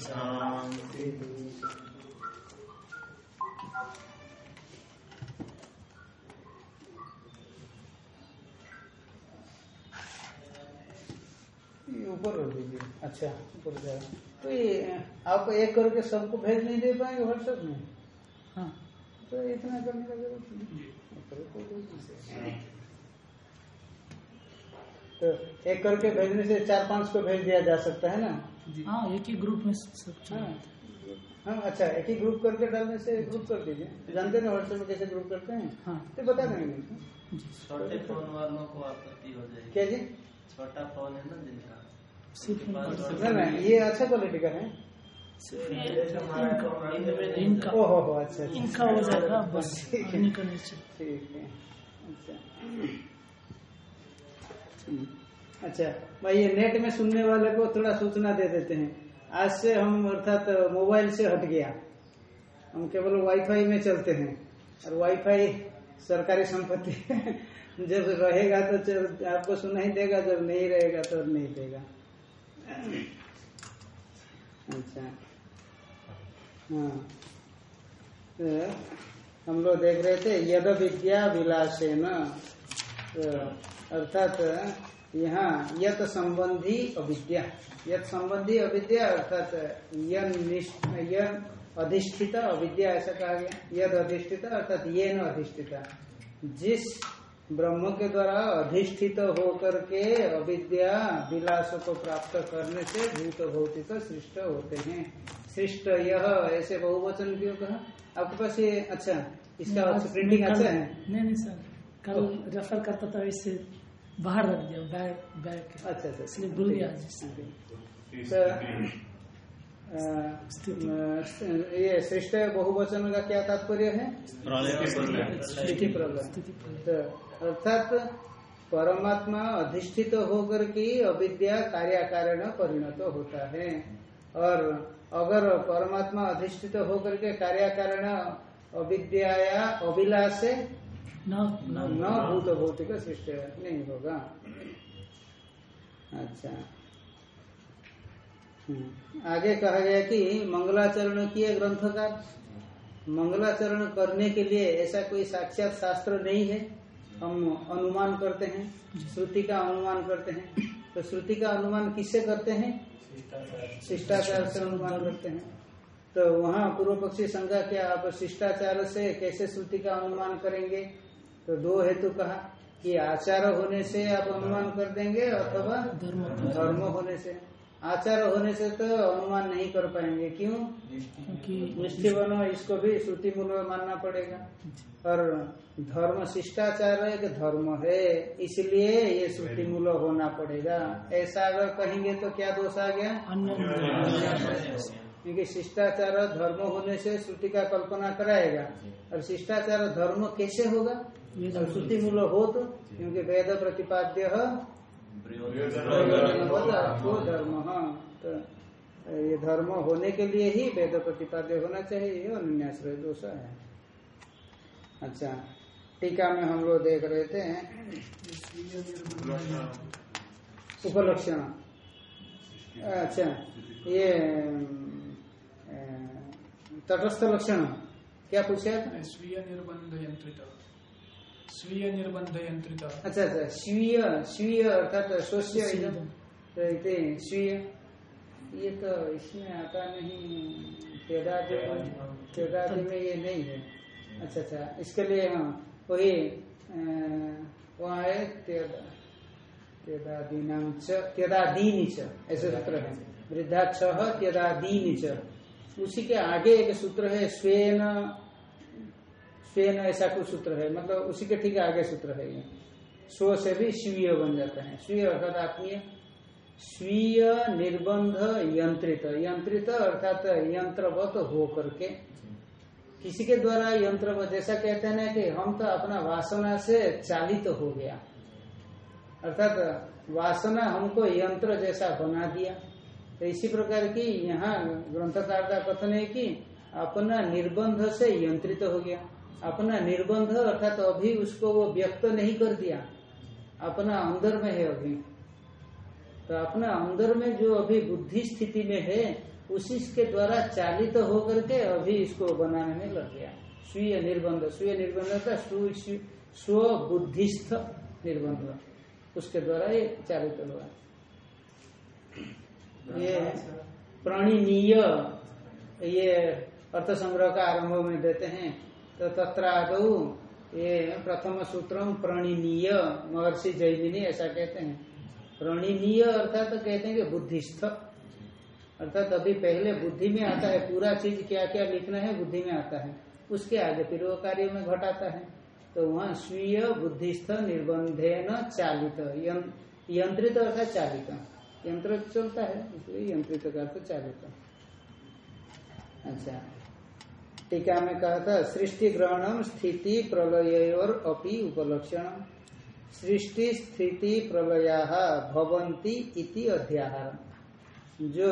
शान्तिः ऊपर रख दीजिए। अच्छा ऊपर जाएगा तो ये आप एक करके सबको भेज नहीं दे पाएँगे व्हाट्सएप में? हाँ। तो इतना करने का ज़रूरत। तो एक करके भेजने से चार पाँच को भेज दिया जा सकता है ना? हाँ एक ही ग्रुप में सब हाँ हाँ अच्छा एक ही ग्रुप करके डालने से ग्रुप कर दीजिए। जानते ना व्हाट्सएप में कैसे ग्रुप करते हैं? हाँ। तो बता देंगे छोटे फ़ोन वालों को आपत्ति हो जाएगी। क्या जी? छोटा फ़ोन है ना जिनका। ये अच्छा क्वालिटी का है। इनका इनका हो हो अच्छा अच्छा। इनका हो जाएगा बस ठीक है। इनका नीचे। ठीक है अच्छा। हम्म, अच्छा भाई ये नेट में सुनने वाले को थोड़ा सूचना दे देते हैं। आज से हम अर्थात मोबाइल से हट गया। हम केवल वाईफाई में चलते हैं। और वाईफाई सरकारी संपत्ति जब रहेगा तो आपको सुनाई देगा जब नहीं रहेगा तो नहीं देगा। अच्छा हाँ। तो हम लोग देख रहे थे यद विद्या विलासे न अर्थात यहाँ यत संबंधी अविद्या। यत संबंधी अविद्या अर्थात अधिष्ठित अविद्या ऐसा कहा गया। यद अधिष्ठित अर्थात ये न अधिष्ठिता। जिस ब्रह्म के द्वारा अधिष्ठित होकर के अविद्या विलास को प्राप्त करने से भूत भौतिक तो सृष्ट होते हैं। सृष्ट यह ऐसे बहुवचन क्यों कहा? आपके पास ये अच्छा इसका प्रिंटिंग अच्छा है? नहीं नहीं सर कल रेफर करता था इससे बाहर रख दिया बैग बैग अच्छा अच्छा इसलिए भूल गया। तो, ये सृष्ट बहुवचन का क्या तात्पर्य है? स्थिति प्रलय। तो अर्थात परमात्मा अधिष्ठित होकर की अविद्या कार्याकारण परिणत होता है। और अगर परमात्मा अधिष्ठित होकर के कार्याकारण अविद्या या अभिलाष से न भूत भौतिक सृष्टि नहीं होगा। अच्छा। आगे कहा गया कि मंगलाचरण किए ग्रंथकार। मंगलाचरण करने के लिए ऐसा कोई साक्षात शास्त्र नहीं है। हम अनुमान करते हैं, श्रुति का अनुमान करते हैं। तो श्रुति का अनुमान किससे करते हैं? शिष्टाचार से अनुमान करते हैं। तो वहाँ पूर्व पक्षी संज्ञा क्या, आप शिष्टाचार से कैसे श्रुति का अनुमान करेंगे? तो दो हेतु कहा कि आचार होने से आप अनुमान कर देंगे अथवा धर्म होने से। आचार होने से तो अनुमान नहीं कर पाएँगे। क्यों? क्योंकि निश्चय बनो इसको भी श्रुति मूल में मानना पड़ेगा। और धर्म शिष्टाचार एक धर्म है इसलिए ये श्रुति मूल होना पड़ेगा। ऐसा अगर कहेंगे तो क्या दोष आ गया? क्योंकि शिष्टाचार धर्म होने से श्रुति का कल्पना कराएगा। और शिष्टाचार धर्म कैसे होगा? श्रुति मूल हो तो क्योंकि वेद प्रतिपाद्य धर्म ये धर्म होने के लिए ही वेद प्रतिपाद्य होना चाहिए, ये अन्याश्रय दोष है। अच्छा टीका में हम लोग देख रहे थे, उपलक्षण। अच्छा ये तटस्थ लक्षण, क्या पूछा स्वीय निर्बंध यंत्रित। स्वीय निर्बंध यंत्रित अच्छा अच्छा स्वीय स्वीय अर्थात स्वस्य स्वीय। तो ये तो इसमें आता नहीं तेदादि में ये नहीं है। अच्छा अच्छा इसके लिए हाँ वही वहाँ है तेदा तेदादीनाम तेदादीनी च ऐसे सूत्र है। वृद्धाक्ष तेदादीनी च। उसी के आगे एक सूत्र है स्वेन स्वेन ऐसा कुछ सूत्र है। मतलब उसी के ठीक आगे सूत्र है ये। स्व से भी स्वीय बन जाता है। स्वीय अर्थात आत्मीय, स्वीय निर्बंध यंत्रित। यंत्रित अर्थात यंत्रवत हो करके किसी के द्वारा यंत्रवत, जैसा कहते हैं ना कि हम तो अपना वासना से चालित तो हो गया। अर्थात वासना हमको यंत्र जैसा बना दिया। तो इसी प्रकार की यहाँ ग्रंथकार का कथन है कि अपना निर्बंध से यंत्रित तो हो गया। अपना निर्बंध अर्थात तो अभी उसको वो व्यक्त नहीं कर दिया। अपना अंदर में है अभी। तो अपना अंदर में जो अभी बुद्धि स्थिति में है, उसी के द्वारा चालित तो होकर के अभी इसको बनाने में लग गया। स्वीय निर्बंध। स्वीय निर्बंध का स्व बुद्धिस्थ निर्बंध। उसके द्वारा ये चालित तो हुआ। ये प्रणीनीय ये अर्थ संग्रह का आरंभ में देते हैं। तो तत्रादौ ये प्रथम सूत्रम प्रणीनीय, महर्षि जैमिनी ऐसा कहते हैं। प्रणीनीय अर्थात तो कहते हैं कि बुद्धिस्थ। अर्थात अभी पहले बुद्धि में आता है, पूरा चीज़ क्या क्या लिखना है, बुद्धि में आता है। उसके आगे फिर वो कार्य में घटाता है। तो वहाँ स्वीय, बुद्धिस्थ निर्बंधे न चालित यंत्रित अर्थात चालित। यंत्र चलता है, इसलिए यंत्रित का अर्थ चालित। अच्छा। टीका में कहा था सृष्टि ग्रहणम स्थिति प्रलय और अपि उपलक्षण। सृष्टि स्थिति प्रलया इति अध्याहार जो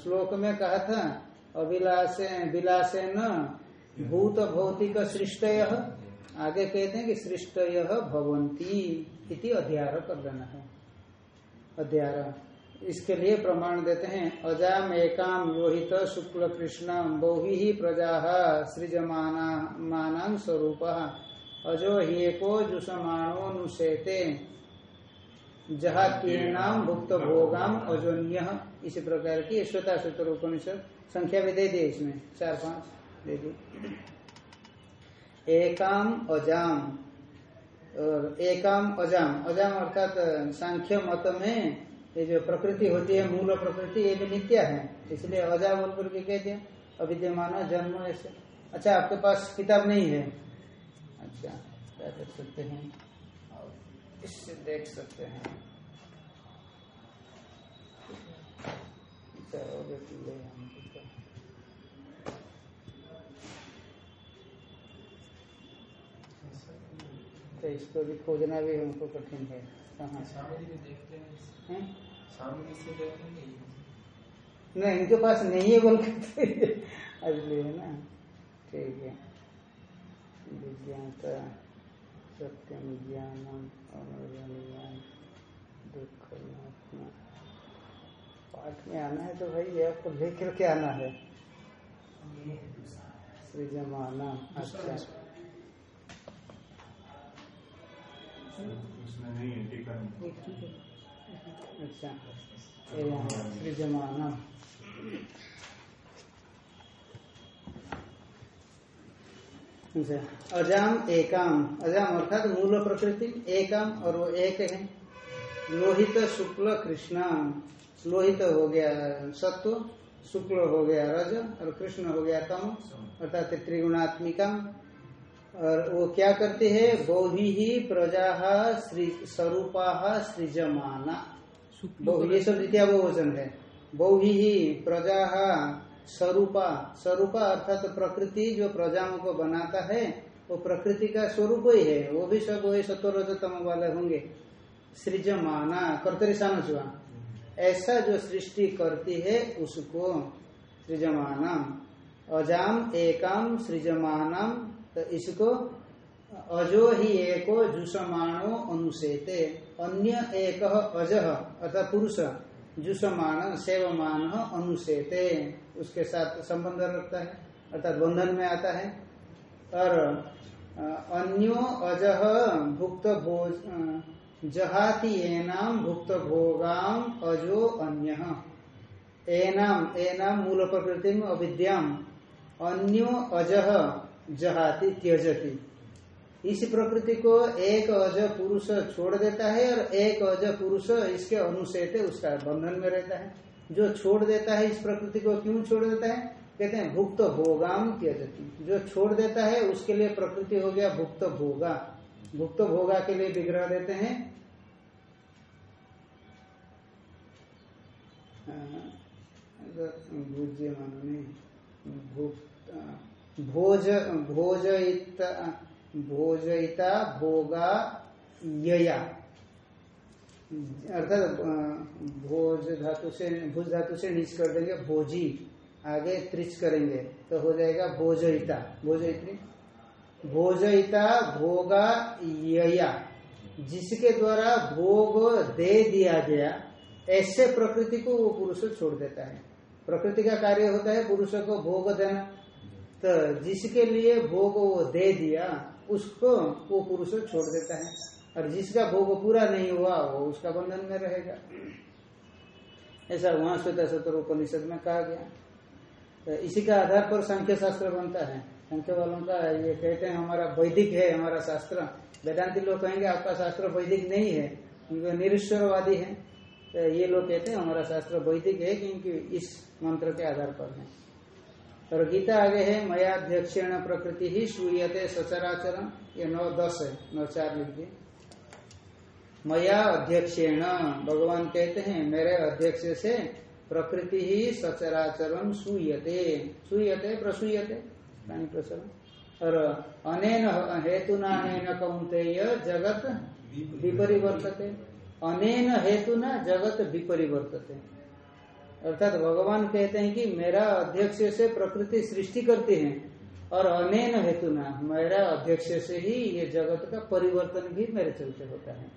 श्लोक में कहा था, अभिलाषे विलासे न भूत भौतिक सृष्टय आगे कहते हैं कि सृष्टय भवंती इति अध्यार कर देना है अध्यार इसके लिए प्रमाण देते हैं अजाम एकाम लोहित शुक्ल कृष्ण बहु ही प्रजा सृजमाना स्वरूप। अजो हिएको जुषमाणो नुसेते जहा नाम भुक्त भोगाम अजोन्य। इसी प्रकार की श्वेता सूत्र उपनिषद संख्या भी दे दिए इसमें, चार पाँच दे दिए एकाम अजाम, और एकाम अजाम अजाम अर्थात सांख्य मत में ये जो प्रकृति होती है मूल प्रकृति ये भी नित्य है। इसलिए अजा बोल करके कह दिया अविद्यमान जन्म ऐसे। अच्छा आपके पास किताब नहीं है। अच्छा क्या देख सकते हैं? इससे देख सकते हैं। तो इसको भी खोजना भी हमको कठिन है। कहाँ? देखते हैं? नहीं इनके पास नहीं है बोल के इसलिए है ना। ठीक है। विज्ञान का सत्यम ज्ञानम अमरज्ञान दुख पाठ में आना है तो भाई ये आपको लिख करके आना है। सृजमाना। अच्छा। उसमें नहीं है टीका। अजाम, एकाम। अजाम अर्थात मूल प्रकृति, एकाम, और वो एक है। लोहित शुक्ल कृष्ण। लोहित हो गया सत्व, शुक्ल हो गया रज, और कृष्ण हो गया तम। अर्थात त्रिगुणात्मिका। और वो क्या करते हैं? बहु ही प्रजा स्वरूपा सृजमाना। ये सब द्वितीय बहुवचन है। बहु ही प्रजा स्वरूपा। स्वरूपा अर्थात तो प्रकृति जो प्रजाओं को बनाता है वो प्रकृति का स्वरूप ही है। वो भी सब वही सत्वरजतम वाले होंगे। सृजमाना कर्तरिशान चुआ ऐसा जो सृष्टि करती है उसको सृजमाना अजाम एकाम सृजमानम तो इसको अजो ही एको जुषमाणो अनुसेते, अन्य एक अज, अर्थात पुरुष जुषमान सेवमान अनुसेते। उसके साथ संबंध रखता है, अर्थात बंधन में आता है। और अन्यो अजह भुक्त भोज जहाती एनाम भुक्त भोगाम अजो अन्य। एनाम एनाम मूल प्रकृति में अविद्याम अन्यो अजह जहाती त्यजती। इस प्रकृति को एक अज पुरुष छोड़ देता है और एक अज पुरुष इसके अनुसेत उसका बंधन में रहता है। जो छोड़ देता है इस प्रकृति को क्यों छोड़ देता है? कहते हैं, भुक्त भोगाम त्यजती। जो छोड़ देता है, उसके लिए प्रकृति हो गया भुक्त भोगा। भुक्त भोगा के लिए विग्रह देते हैं। भूज्य मानो भोज भोज, भोजयिता भोगा, यया। अर्थात भोज धातु से, भोज धातु से नीच कर देंगे, भोजी। आगे त्रिच करेंगे तो हो जाएगा भोजयिता। भोजयित्री? भोजयिता, भोगा, यया। जिसके द्वारा भोग दे दिया गया, ऐसे प्रकृति को वो पुरुष छोड़ देता है। प्रकृति का कार्य होता है पुरुष को भोग देना। तो जिसके लिए भोग वो दे दिया, उसको वो पुरुष छोड़ देता है। और जिसका भोग पूरा नहीं हुआ, वो उसका बंधन में रहेगा। ऐसा वहाँ श्वेता सत्र उपनिषद में कहा गया। तो इसी का आधार पर संख्य शास्त्र बनता है। संख्य वालों का ये कहते हैं, हमारा वैदिक है, हमारा शास्त्र। वेदांति लोग कहेंगे, आपका शास्त्र वैदिक नहीं है। क्योंकि निरीश्वरवादी है। तो ये लोग कहते हैं, हमारा शास्त्र वैदिक है, क्योंकि इस मंत्र के आधार पर है। और गीता आगे है मयाध्यक्षेण प्रकृति ही श्रूयते सचराचरण ये नौ दस है, नौ चार लिख दिए। मया अध्यक्षेण, भगवान कहते हैं, मेरे अध्यक्ष से प्रकृति ही सचराचरण सूयते सूयते प्रसूयते प्राणी प्रसरण और अनेन हेतुना अनेन कौंतेय जगत विपरिवर्तते। अनेन हेतुना जगत विपरिवर्तते। अर्थात भगवान कहते हैं कि मेरा अध्यक्ष से प्रकृति सृष्टि करती है और अनेन हेतुना मेरा अध्यक्ष से ही ये जगत का परिवर्तन भी मेरे चलते होता है।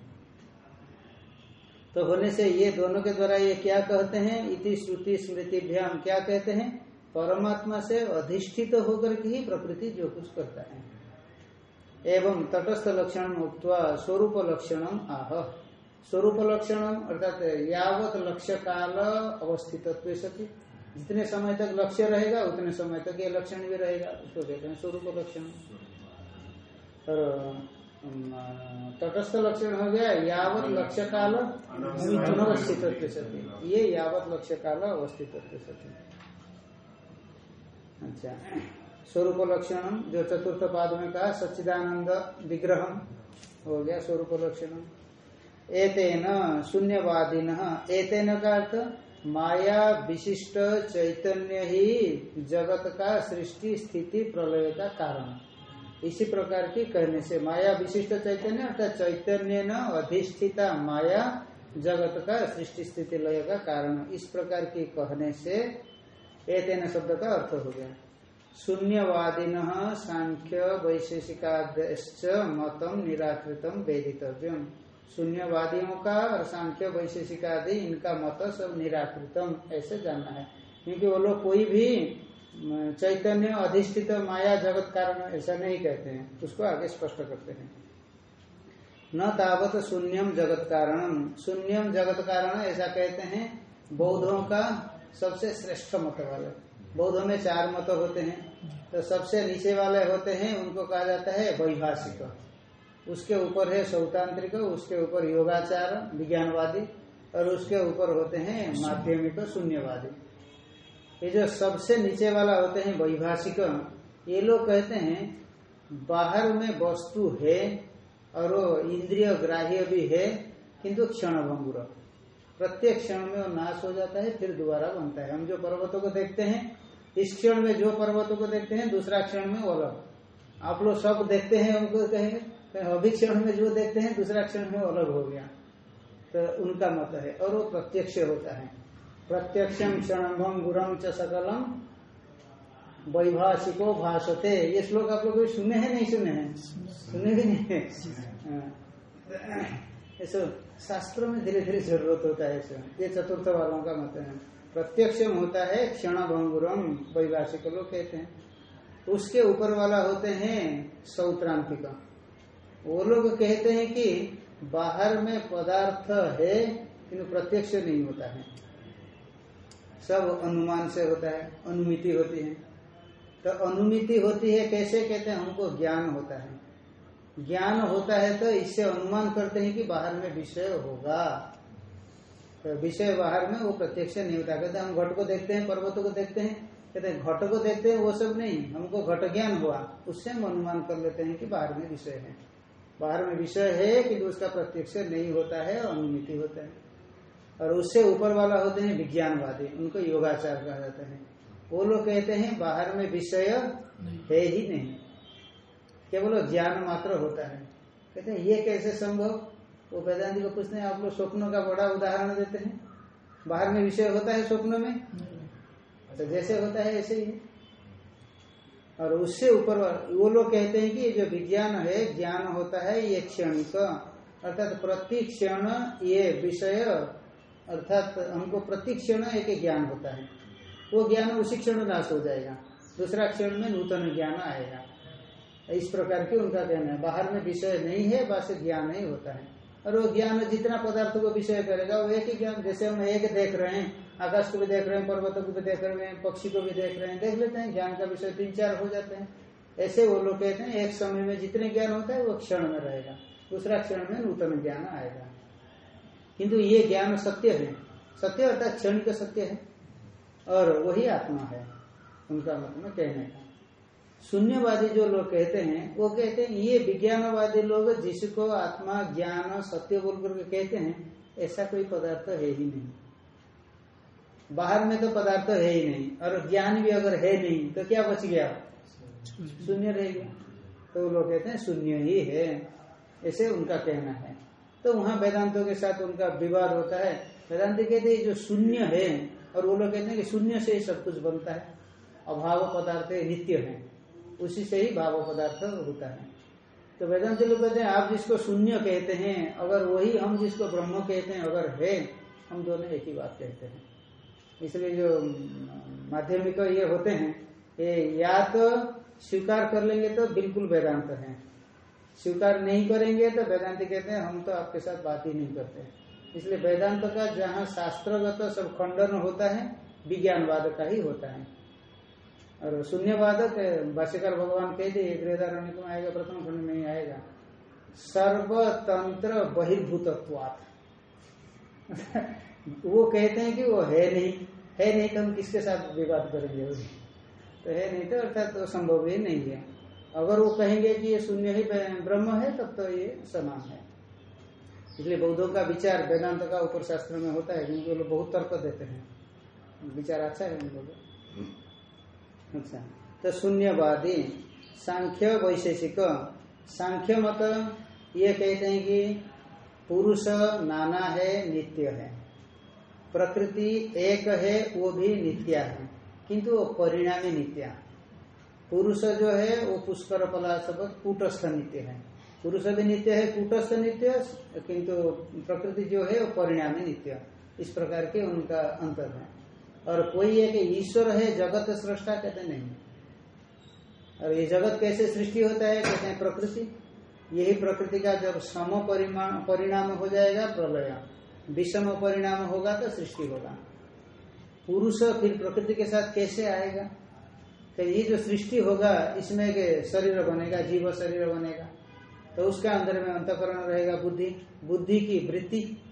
तो होने से ये दोनों के द्वारा ये क्या कहते हैं? इति श्रुति स्मृति भ्याम क्या कहते हैं? परमात्मा से अधिष्ठित तो होकर के ही प्रकृति जो कुछ करता है। एवं तटस्थ लक्षण उक्त स्वरूप लक्षणम आह। स्वरूप लक्षण अर्थात यावत लक्ष्य काल अवस्थित सती। जितने समय तक लक्ष्य रहेगा, उतने समय तक ये लक्षण भी रहेगा। उसको कहते हैं स्वरूप लक्षण। और तटस्थ लक्षण हो गया, यावत लक्ष्य काल अनवस्थित ये यावत लक्ष्य काल अवस्थित सती। अच्छा स्वरूप लक्षण जो चतुर्थ पाद में कहा, सच्चिदानंद विग्रह हो गया स्वरूप लक्षण एतेन शून्यवादीन। एतेन का अर्थ? माया विशिष्ट चैतन्य ही जगत का सृष्टि, स्थिति, प्रलय का कारण। इसी प्रकार की कहने से माया विशिष्ट चैतन्य अर्थात चैतन्य न अधिष्ठिता माया जगत का सृष्टि, स्थिति, लय का कारण। इस प्रकार की कहने से एतेन शब्द का अर्थ हो गया। शून्यवादीन सांख्य वैशेषिकाद्यश्च मतम निराकृतम वेदितव्यम। शून्यवादियों का और सांख्य वैशेषिक आदि इनका मत सब निराकृतम, ऐसे जानना है। क्योंकि वो लोग कोई भी चैतन्य अधिष्ठित माया जगत कारण ऐसा नहीं कहते हैं। उसको आगे स्पष्ट करते हैं। न तावत शून्यम जगत कारण शून्यम जगत कारण ऐसा कहते हैं, बौद्धों का सबसे श्रेष्ठ मत वाले। बौद्धों में चार मत होते हैं। तो सबसे नीचे वाले होते हैं, उनको कहा जाता है वैभाषिक। उसके ऊपर है सौतांत्रिक उसके ऊपर योगाचार, विज्ञानवादी, और उसके ऊपर होते हैं माध्यमिक शून्यवादी। ये जो सबसे नीचे वाला होते हैं वैभाषिक, ये लोग कहते हैं, बाहर में वस्तु है, और वो इंद्रिय ग्राह्य भी है, किंतु क्षण भंगुर प्रत्येक क्षण में वो नाश हो जाता है, फिर दोबारा बनता है। हम जो पर्वतों को देखते हैं, इस क्षण में जो पर्वतों को देखते हैं, दूसरा क्षण में वो अलग। आप लोग सब देखते हैं उनको कहेंगे। तो अभी क्षण में जो देखते हैं, दूसरा क्षण में अलग हो गया। तो उनका मत है, और वो प्रत्यक्ष होता है। प्रत्यक्षम क्षणभम गुरम च सकलम वैभाषिको भाषते ये श्लोक आप लोग सुने हैं, नहीं सुने हैं? सुने भी नहीं हाँ। ऐसा शास्त्रों में धीरे धीरे ज़रूरत होता है ये चतुर्थ वालों का मत है। प्रत्यक्ष होता है क्षण भंगुरम वैभाषिक लोग कहते हैं। उसके ऊपर वाला होते हैं सौत्रांतिका वो लोग कहते हैं कि बाहर में पदार्थ है, किंतु प्रत्यक्ष नहीं होता है। सब अनुमान से होता है, अनुमिति होती है। तो अनुमिति होती है कैसे? कहते हैं हमको ज्ञान होता है। ज्ञान होता है तो इससे अनुमान करते हैं कि बाहर में विषय होगा। तो विषय बाहर में वो प्रत्यक्ष नहीं होता। कहते हम घट को देखते हैं, पर्वतों को देखते हैं। कहते हैं घट को देखते हैं, वो सब नहीं। हमको घट ज्ञान हुआ, उससे हम अनुमान कर लेते हैं कि बाहर में विषय है। बाहर में विषय है कि उसका प्रत्यक्ष नहीं होता है अनुमिति होता है। और उससे ऊपर वाला होते हैं विज्ञानवादी उनको योगाचार कहा जाता है। वो लोग कहते हैं बाहर में विषय है ही नहीं। केवल ज्ञान मात्र होता है। कहते हैं ये कैसे संभव? वो वेदांति को पूछते हैं आप लोग स्वप्नों का बड़ा उदाहरण देते हैं। बाहर में विषय होता है स्वप्न में? तो जैसे होता है ऐसे ही। और उससे ऊपर वो लोग कहते हैं कि जो विज्ञान है, ज्ञान होता है, ये क्षणिक। अर्थात प्रति क्षण ये विषय, अर्थात हमको प्रति क्षण एक ज्ञान होता है। वो ज्ञान उसी क्षण नाश हो जाएगा। दूसरा क्षण में नूतन ज्ञान आएगा। इस प्रकार की उनका कहना है। बाहर में विषय नहीं है, बस ज्ञान ही होता है। और वो ज्ञान जितना पदार्थ को विषय करेगा, वो एक ही ज्ञान। जैसे हम एक देख रहे हैं आकाश को भी देख रहे हैं, पर्वतों को भी देख रहे हैं, पक्षी को भी देख रहे हैं, देख लेते हैं, ज्ञान का विषय तीन चार हो जाते हैं। ऐसे वो लोग कहते हैं, एक समय में जितने ज्ञान होता है, वो क्षण में रहेगा, दूसरा क्षण में नूतन ज्ञान आएगा। किंतु ये ज्ञान सत्य है। सत्य अर्थात क्षण का सत्य है, और वही आत्मा है, उनका मतलब कहने का। शून्यवादी जो लोग कहते हैं, वो कहते हैं, ये विज्ञानवादी लोग जिसको आत्मा, ज्ञान सत्य बोल करके कहते हैं, ऐसा कोई पदार्थ है ही नहीं। बाहर में तो पदार्थ है ही नहीं, और ज्ञान भी अगर है नहीं तो क्या बच गया? शून्य रह गया। तो वो लोग कहते हैं, शून्य ही है। ऐसे उनका कहना है। तो वहाँ वेदांतों के साथ उनका विवाद होता है। वेदांत कहते हैं जो शून्य है, और वो लोग कहते हैं कि शून्य से ही सब कुछ बनता है। अभाव पदार्थ नित्य है। उसी से ही भाव पदार्थ होता है। तो वेदांत लोग कहते हैं, आप जिसको शून्य कहते हैं, अगर वही हम जिसको ब्रह्म कहते हैं, अगर है, हम दोनों एक ही बात कहते हैं। इसलिए जो माध्यमिक ये होते हैं, ये या तो स्वीकार कर लेंगे तो बिल्कुल वेदांत है। स्वीकार नहीं करेंगे तो वेदांत कहते हैं, हम तो आपके साथ बात ही नहीं करते इसलिए वेदांत का जहाँ शास्त्रगत सब खंडन होता है, विज्ञानवाद का ही होता है। और शून्यवाद भाष्यकार भगवान कह दिए गृहदारण्य में आएगा, प्रथम खंड में ही आएगा। सर्वतंत्र बहिर्भूतत्वात्। वो कहते हैं कि वो है नहीं है नहीं तो हम किसके साथ विवाद करेंगे? तो है नहीं तो अर्थात तो संभव ही नहीं है। अगर वो कहेंगे कि ये शून्य ही ब्रह्म है, तब तो ये समान है। इसलिए बौद्धों का विचार वेदांत का ऊपर शास्त्र में होता है क्योंकि लोग बहुत तर्क देते हैं। विचार अच्छा है उन लोगों अच्छा। तो शून्यवादी सांख्य वैशेषिक। सांख्य मत ये कहते हैं कि पुरुष नाना है, नित्य है। प्रकृति एक है, वो भी नित्या है। किंतु वो परिणामी नित्या पुरुष जो है, वो पुष्कर पलाश कूटस्थ नित्य है। पुरुष भी नित्य है, कूटस्थ नित्य किंतु प्रकृति जो है, वो परिणामी नित्य इस प्रकार के उनका अंतर है। और कोई एक ईश्वर है, जगत सृष्टा कहते नहीं। और ये जगत कैसे सृष्टि होता है, कहते हैं प्रकृति। यही प्रकृति का जब सम परिणाम हो जाएगा, प्रलय। विषम परिणाम होगा तो सृष्टि होगा। पुरुष फिर प्रकृति के साथ कैसे आएगा? तो ये जो सृष्टि होगा, इसमें के शरीर बनेगा, जीव शरीर बनेगा। तो उसका अंदर में अंतकरण रहेगा बुद्धि। बुद्धि की वृत्ति,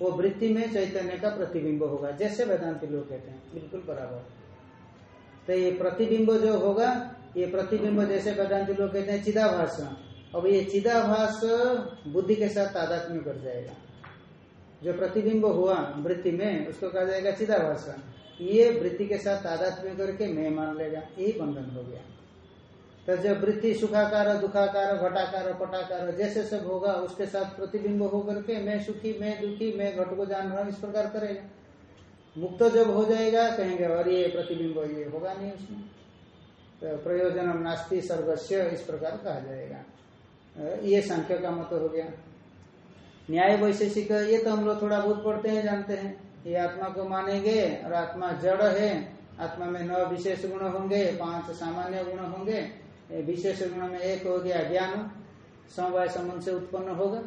वो वृत्ति में चैतन्य का प्रतिबिंब होगा, जैसे वेदांति लोग कहते हैं, बिल्कुल बराबर। तो ये प्रतिबिंब जो होगा, ये प्रतिबिंब जैसे वेदांति लोग कहते हैं चिदाभास। अब ये चिदाभास बुद्धि के साथ तादात्म्य कर जाएगा। जो प्रतिबिंब हुआ वृत्ति में, उसको कहा जाएगा चिदाभास ये वृत्ति के साथ तादात्म्य करके मैं मान लेगा यही बंधन हो गया। तो जब वृत्ति सुखाकार, दुखाकार, घटाकार, पटाकार, जैसे सब होगा, उसके साथ प्रतिबिंब होकर के मैं सुखी, मैं दुखी, मैं घट को जान रहा हूँ, इस प्रकार करेगा। मुक्त जब हो जाएगा, कहेंगे, और ये प्रतिबिंब, ये होगा नहीं उसमें। तो प्रयोजन नास्ती सर्वस्व इस प्रकार कहा जाएगा। ये संख्या का मत हो गया। न्याय वैशेषिक ये तो हम लोग थोड़ा बहुत पढ़ते हैं, जानते हैं। ये आत्मा को मानेंगे और आत्मा जड़ है। आत्मा में नौ विशेष गुण होंगे, पाँच सामान्य गुण होंगे। विशेष गुण में एक हो गया ज्ञान। समवाय संबंध से उत्पन्न होगा।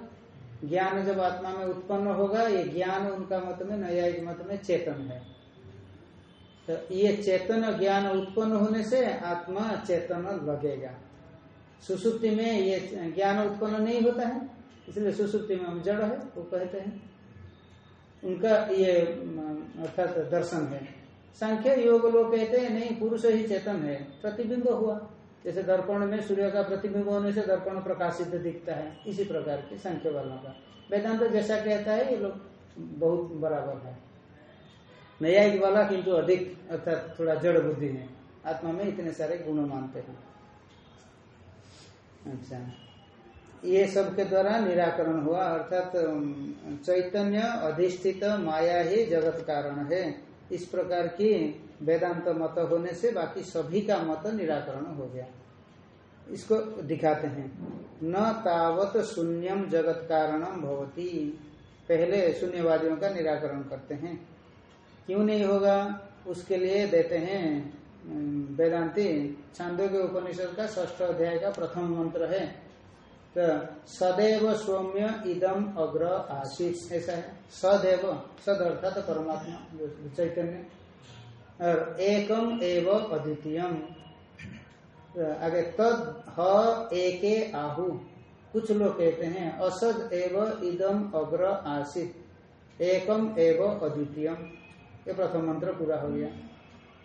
ज्ञान जब आत्मा में उत्पन्न होगा, ये ज्ञान उनका मत में, न्यायिक मत में चेतन है। तो ये चेतन ज्ञान उत्पन्न होने से आत्मा चेतन लगेगा। सुसुप्ति में ये ज्ञान उत्पन्न नहीं होता है। इसलिए सुसुप्ति में हम जड़ है, वो कहते हैं। उनका ये अर्थात दर्शन है। सांख्य योग लोग कहते हैं, नहीं, पुरुष ही चेतन है। प्रतिबिंब हुआ। जैसे दर्पण में सूर्य का प्रतिबिंब होने से दर्पण प्रकाशित दिखता है। इसी प्रकार के संख्य वालों का। वेदांत तो जैसा कहता है, ये लोग बहुत बराबर है। न्यायिक वाला किंतु अधिक, अर्थात थोड़ा जड़ बुद्धि है। आत्मा में इतने सारे गुण मानते हैं। अच्छा। ये सब के द्वारा निराकरण हुआ, अर्थात चैतन्य अधिष्ठित माया ही जगत कारण है। इस प्रकार की वेदांत मत होने से बाकी सभी का मत निराकरण हो गया। इसको दिखाते हैं। न तावत शून्यम जगत कारणम भवती। पहले शून्यवादियों का निराकरण करते हैं। क्यों नहीं होगा? उसके लिए देते हैं वेदांति। छांदो के उपनिषद का ष्ठ अध्याय का प्रथम मंत्र है। तो सदैव सौम्य इदम अग्र आशीष ऐसा है। सदैव, सद अर्थात तो परमात्मा चैतन्य। और एकम एव अद्वितीयम तो आगे तद, ह, एके, आहु। कुछ लोग कहते हैं, असद एव इदम अग्र आसित। एकम एव अद्वितीयम ये प्रथम मंत्र पूरा हो गया।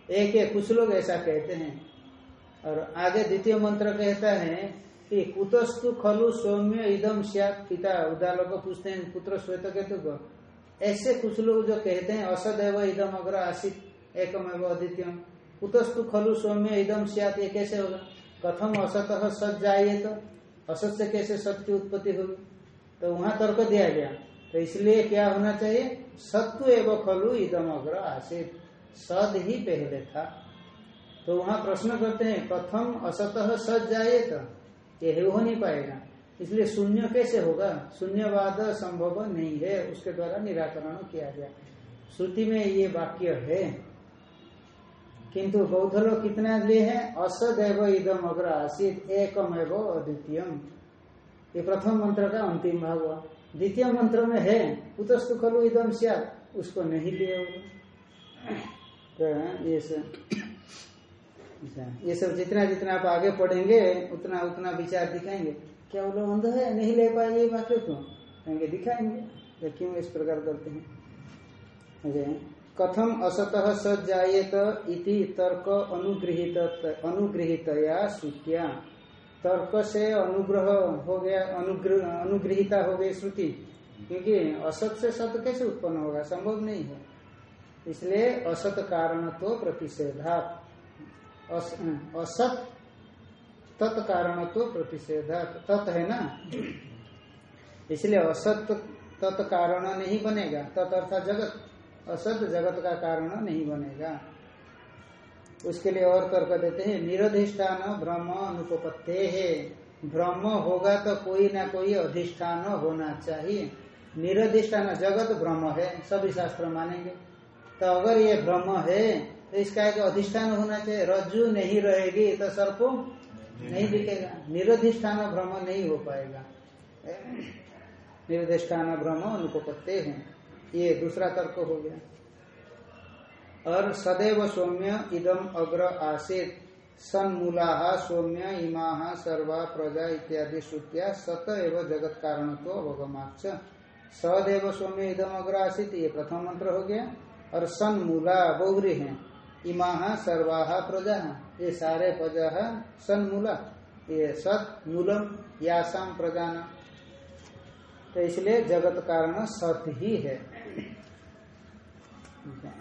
एक कुछ लोग ऐसा कहते हैं। और आगे द्वितीय मंत्र कहता है कि कुतस्तु खलु सौम्य इदम श्यात पिता। उदालो को पूछते हैं पुत्र श्वेत केतु को ऐसे कुछ लोग जो कहते हैं, असदैव इदम अग्र आसित एकम एवं अद्वितीयम। कुतस्तु खलु सौम्य इदम श्यात ये कैसे होगा? कथम असत सत जाइए तो असत से कैसे सत की उत्पत्ति होगी? तो वहाँ तर्क दिया गया। तो इसलिए क्या होना चाहिए? सत्व एवं खलु इदम अग्र आसित। सद ही पहले था। तो वहाँ प्रश्न करते हैं, कथम असतः सत जाए तो ये हो नहीं पाएगा। इसलिए शून्य कैसे होगा? शून्यवाद संभव नहीं है, उसके द्वारा निराकरण किया गया। श्रुति में ये वाक्य है, किंतु बौद्ध लोग कितना लिए हैं? असदैव इदम अग्र आसित एकम एवं अद्वितीयम। ये प्रथम मंत्र का अंतिम भाग हुआ। द्वितीय मंत्र में है, उतस्तु खलु इदम सियात उसको नहीं लिए होगा। तो ये ये सब जितना जितना आप आगे पढ़ेंगे उतना उतना विचार दिखाएँगे। क्या वो लोग अंध है? नहीं ले पाएँगे ये वाक्य क्यों कहेंगे, दिखाएँगे। तो क्यों इस प्रकार करते हैं? कथम असतः सज जायेत इति तर्क अनुगृहित अनुगृहितया श्रुतिया। तर्क से अनुग्रह हो गया अनुग्रह हो गई श्रुति। क्योंकि असत से सत कैसे उत्पन्न होगा? संभव नहीं है। इसलिए असत कारण तो प्रतिषेधा असत तत्कारण तो प्रतिषेधा। तत् है ना? इसलिए असत तत्कारण नहीं बनेगा। तत् अर्थात जगत। असत जगत का कारण नहीं बनेगा। उसके लिए और तर्क देते हैं, निरधिष्ठान ब्रह्म अनुपत्ते है। ब्रह्म होगा तो कोई ना कोई अधिष्ठान होना चाहिए। निरधिष्ठान जगत ब्रह्म है, सभी शास्त्र मानेंगे। तो अगर ये ब्रह्म है तो इसका एक अधिष्ठान होना चाहिए। रज्जु नहीं रहेगी तो सर्प नहीं दिखेगा। निरधिष्ठान भ्रम नहीं हो पाएगा। निरधिष्ठान भ्रम अनुपत्ते हैं। ये दूसरा तर्क हो गया। और सदैव सौम्य इदम अग्र आसित। सन्मूला सौम्य इमा सर्वा प्रजा इत्यादि श्रुतिया सत एवं जगत कारण तो अवगमाच सदैव सौम्य इदम अग्र आसित, ये प्रथम मंत्र हो गया। और सन्मूला बहुरी है। इमा, सर्वा, प्रजा। ये सारे प्रजा सन्मूला। ये सत मूलम यासाम प्रजान। तो इसलिए जगत कारण सत ही है।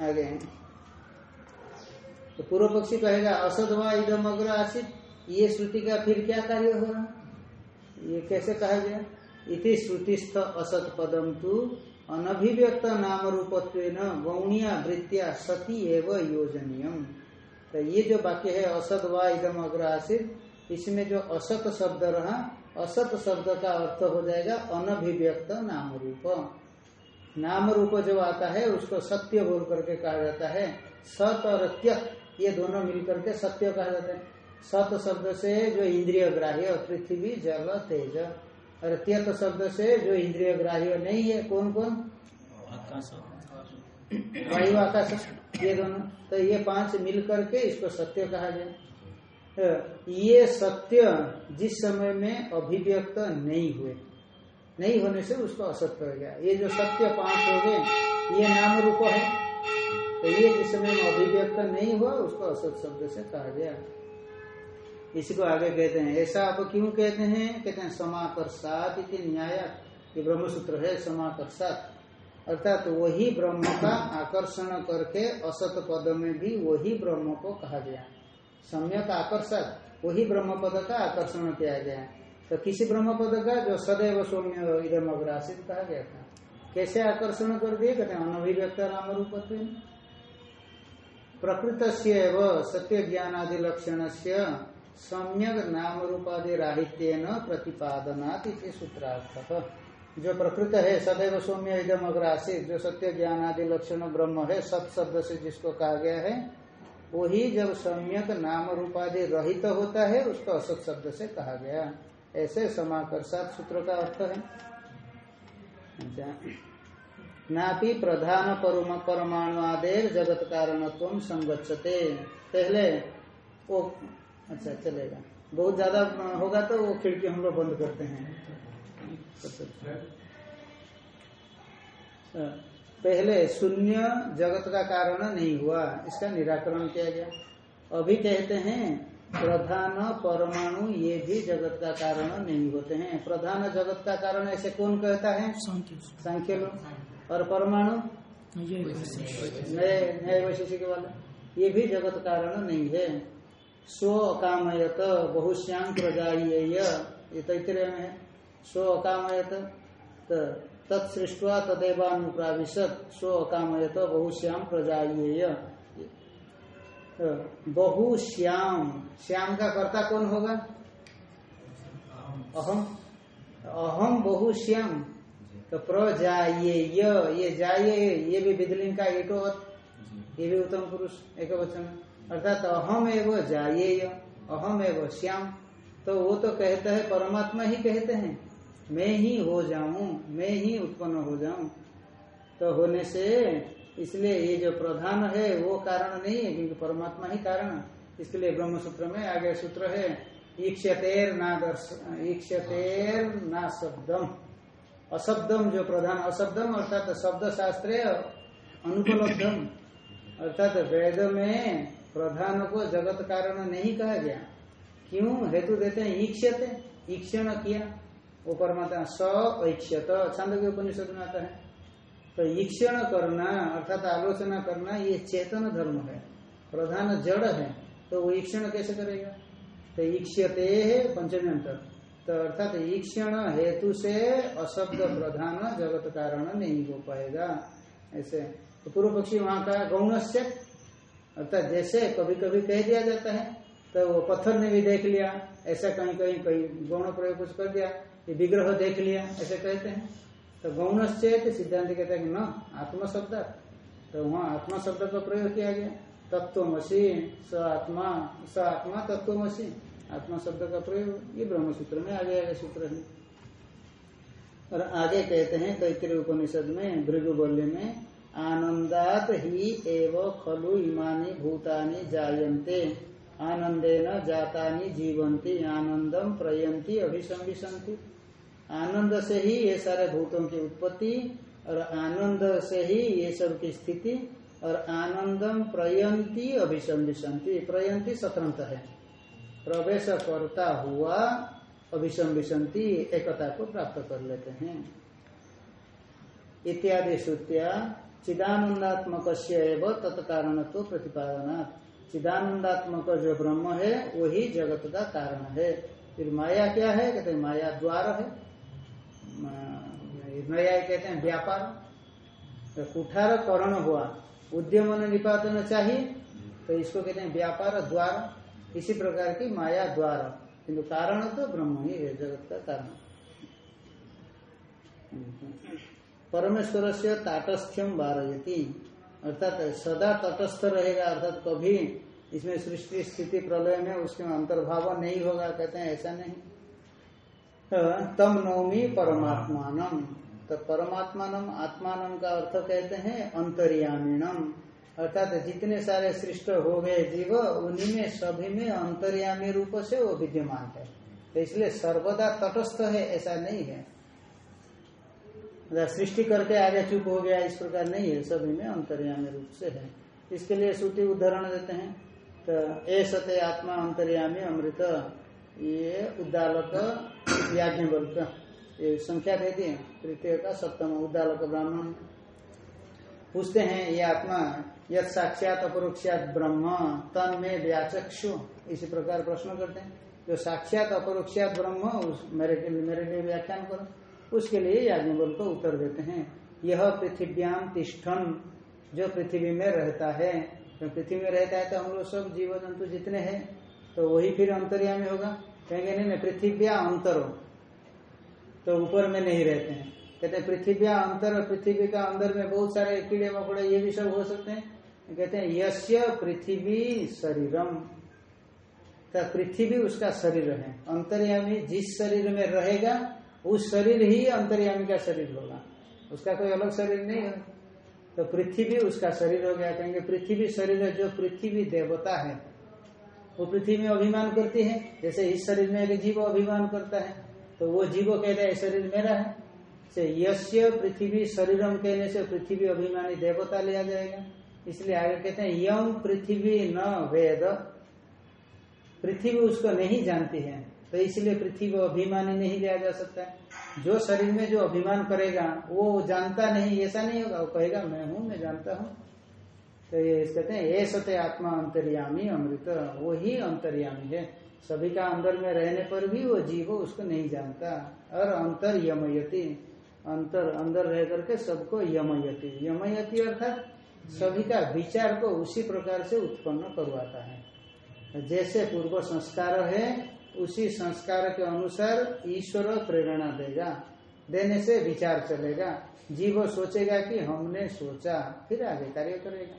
आगे तो पूर्व पक्षी कहेगा असद व इदम अग्र आसित। ये श्रुति का फिर क्या कार्य हो रहा? ये कैसे कहा गया? इति श्रुतिस्थ असत पदम तु अनभिव्यक्त नाम रूपत्व गौणिया वृत्तिया सती एवं योजनीयम। तो ये जो वाक्य है, असत व इदम अग्र आसित इसमें जो असत शब्द रहा, असत शब्द का अर्थ हो जाएगा अनभिव्यक्त नाम रूप नाम रूप जो आता है, उसको सत्य बोल करके कहा जाता है। सत और त्यक ये दोनों मिलकर के सत्य कहा जाता है। सत शब्द से जो इंद्रिय ग्राह्य पृथ्वी, जल, तेज। और त्यक शब्द से जो इंद्रिय ग्राह्य नहीं है कौन कौन? वायु आकाश। ये दोनों। तो ये पाँच मिल करके इसको सत्य कहा गया तो ये सत्य जिस समय में अभिव्यक्त नहीं हुए नहीं होने से उसको असत्य हो गया। ये जो सत्य पाँच हो गए ये नाम रूप है। तो ये जिस समय में अभिव्यक्त नहीं हुआ उसको असत शब्द से कहा गया। इसी को आगे कहते हैं, ऐसा आप क्यों कहते हैं? कहते हैं, समाकर्षात इति न्याय। ये ब्रह्मसूत्र है, समाकर्षात। अर्थात तो वही ब्रह्म का आकर्षण करके असत पद में भी वही ब्रह्म को कहा गया। सम्यक आकर्षक वही ब्रह्म पद का आकर्षण किया गया। तो किसी ब्रह्म पद का जो सदैव सौम्य इधम अग्रासित कहा गया था। कैसे आकर्षण कर दिए? कहते हैं, अनभिव्यक्त नाम रूप प्रकृत सत्य ज्ञान आदि लक्षण से सम्यक नाम रूपादि राहित्य न प्रतिपादनात् इति सूत्रार्थ। जो प्रकृत है, सदैव सौम्य इदम अग्रासित जो सत्य ज्ञान आदि लक्षण ब्रह्म है सत शब्द से जिसको कहा गया है, वही जब सम्यक नाम रूपादि रहित तो होता है, उसको असत शब्द से कहा गया। ऐसे समाकर्षात सूत्र का अर्थ है। अच्छा। नापि प्रधान परमाणु आदेर जगत कारणत्व संगच्छते। पहले वो अच्छा चलेगा। बहुत ज़्यादा होगा तो वो खिड़की हम लोग बंद करते हैं। पहले शून्य जगत का कारण नहीं हुआ इसका निराकरण किया गया। अभी कहते हैं प्रधान परमाणु ये भी जगत का कारण नहीं होते हैं। प्रधान जगत का कारण ऐसे कौन कहता है? सांख्य लोग और परमाणु? नए नए वैशेषिक वाला। ये भी जगत कारण नहीं है। स्व अकामयत बहुश्याम प्रजा ये तैतरे में है स्व अकामयत तत्सृष्टवा तदेवानुप्राविशत स्व अकामयत बहुश्याम प्रजा ये बहुश्याम श्याम का कर्ता कौन होगा? अहम। अहम बहुश्याम तो प्रजाये ये जाये ये भी बिदलिंग का एक ये भी उत्तम पुरुष एक वचन। अर्थात अहम एवं जाये अहम एवं श्याम। तो वो तो कहता है, परमात्मा ही कहते हैं, मैं ही हो जाऊँ, मैं ही उत्पन्न हो जाऊँ। तो होने से इसलिए ये जो प्रधान है, वो कारण नहीं है, क्योंकि परमात्मा ही कारण इसके लिए ब्रह्म सूत्र में आगे सूत्र है, ईक्षतेर ना दर्श ईक्षतेर ना शब्दम अशब्दम जो प्रधान अशब्दम अर्थात शब्द शास्त्र अनुपलब्धम। अर्थात वेद में प्रधान को जगत कारण नहीं कहा गया। क्यों? हेतु देते हैं, ईक्षते, ईक्षण किया। वो परमात्मा स ऐक्षत छंद के उपनिषद में आता है। तो ईक्षण करना, अर्थात आलोचना करना, ये चेतन धर्म है। प्रधान जड़ है तो वो ईक्षण कैसे करेगा? तो ईक्षते है पंचमी अंतर तो अर्थात ईक्षण हेतु से अशब्द प्रधान जगत कारण नहीं हो पाएगा। ऐसे तो पूर्व पक्षी वहाँ का गौण से अर्थात जैसे कभी कभी कह दिया जाता है तो वो पत्थर ने भी देख लिया, ऐसा कहीं कहीं कहीं गौण प्रयोग कुछ कर दिया, ये विग्रह देख लिया, ऐसे कहते हैं। तो गौण चेत सिद्धांत कहते हैं कि न आत्मा शब्द तो वहाँ आत्मा शब्द का प्रयोग किया गया। तत्व तत्वमसी, स आत्मा स आत्मा तत्व तत्वमसी। आत्मा शब्द का प्रयोग ये ब्रह्म सूत्र में आगे आगे सूत्र है और आगे कहते हैं तैतृय उपनिषद में भृगुबल्य में आनंदात ही एव खलु इमानी भूतानी जायन्ते। आनंदेन जातानी जीवंती आनंदम प्रयंती अभिसंविशंति आनंद से ही ये सारे भूतों की उत्पत्ति, और आनंद से ही ये सब की स्थिति, और आनंदम प्रयंती अभिसंविशंति प्रयंती स्वतंत्र है। प्रवेश करता हुआ अभिसंविशंति एकता को प्राप्त कर लेते हैं। इत्यादि श्रुतिया चिदानंदात्मक तत्कारण तो प्रतिपादना चिदानंदात्मक जो ब्रह्म है, वही जगत का कारण है। फिर माया क्या है? कहते हैं माया द्वार है। नया कहते हैं व्यापार। तो कुठार करण हुआ। उद्यम निपातन चाहिए। तो इसको कहते हैं व्यापार द्वार। इसी प्रकार की माया द्वार। किंतु कारण तो ब्रह्म ही है, जगत का कारण। परमेश्वर से ताटस्थ्यम बारयती अर्थात सदा तटस्थ रहेगा, अर्थात कभी इसमें सृष्टि स्थिति प्रलय में उसके अंतर्भाव नहीं होगा, कहते हैं, ऐसा नहीं। तम नौमी परमात्मानम। तो परमात्मानम आत्मान का अर्थ कहते हैं अंतर्यामीणम अर्थात जितने सारे सृष्ट हो गए जीव, उन्हीं में, सभी में अंतर्यामी रूप से वो विद्यमान है। तो इसलिए सर्वदा तटस्थ है, ऐसा नहीं है। सृष्टि करके आगे चुप हो गया, इस प्रकार नहीं है, सभी में अंतर्यामी रूप से है। इसके लिए श्रुति उदाहरण देते हैं। तो ए सत्य आत्मा अंतर्यामी अमृत, ये उद्दालक याज्ञवल्क ये संख्या दे दिए तृतीय का सप्तम उद्दालक ब्राह्मण। पूछते हैं, ये आत्मा यद साक्षात अपरोक्षात ब्रह्म, तन में व्याचक्षु। इसी प्रकार प्रश्न करते हैं। जो साक्षात अपरोक्षात ब्रह्म, उस मेरे के लिए मेरे लिए व्याख्यान करो। उसके लिए याज्ञवल को उत्तर देते हैं। यह पृथ्व्याम तिष्ठन, जो पृथ्वी में रहता है। तो पृथ्वी में रहता है तो हम लोग सब जीव जंतु जितने हैं तो वही फिर अंतर्यामी होगा। कहेंगे, नहीं नहीं पृथ्वी अंतर। तो ऊपर में नहीं रहते हैं। कहते हैं पृथ्वी अंतर पृथ्वी का अंदर में बहुत सारे कीड़े मकोड़े, ये भी सब हो सकते हैं। कहते हैं यश्य पृथ्वी शरीरम। तो पृथ्वी उसका शरीर है। अंतर्यामी जिस शरीर में रहेगा उस शरीर ही अंतर्यामी का शरीर होगा। उसका कोई अलग शरीर नहीं है। तो पृथ्वी उसका शरीर हो गया। कहेंगे पृथ्वी शरीर है जो पृथ्वी देवता है। वो पृथ्वी में अभिमान करती है। जैसे इस शरीर में एक जीव अभिमान करता है तो वो जीव कहता है शरीर मेरा है। से यश्य पृथ्वी शरीरम कहने से पृथ्वी अभिमानी देवता लिया जाएगा। इसलिए आगे कहते हैं यम पृथ्वी न वेद। पृथ्वी उसको नहीं जानती है। तो इसलिए पृथ्वी को अभिमानी नहीं लिया जा सकता जो शरीर में जो अभिमान करेगा, वो जानता नहीं, ऐसा नहीं होगा। वो कहेगा, मैं हूँ, मैं जानता हूँ। तो ये कहते हैं ये सत्य आत्मा अंतर्यामी अमृत। वो ही अंतर्यामी है। सभी का अंदर में रहने पर भी वो जीव उसको नहीं जानता। और अंतर यमयति, अंतर अंदर रह करके सबको यमयति। यमयति अर्थात सभी का विचार को उसी प्रकार से उत्पन्न करवाता है। जैसे पूर्व संस्कार है उसी संस्कार के अनुसार ईश्वर प्रेरणा देगा, देने से विचार चलेगा। जीव सोचेगा कि हमने सोचा, फिर आगे कार्य करेगा।